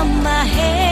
sude akapang ngalahomi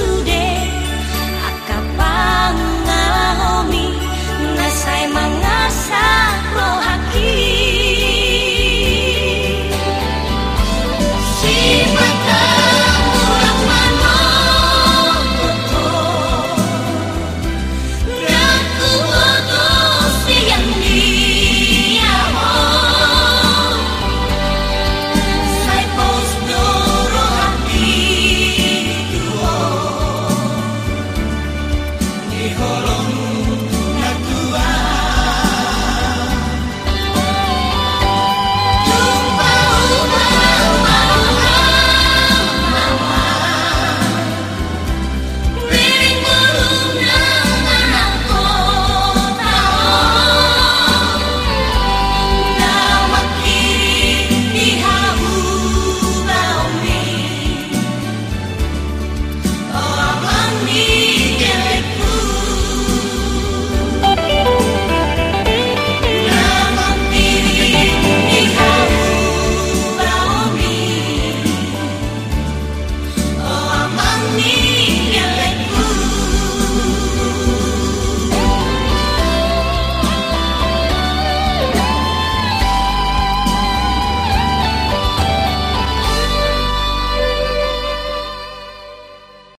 together.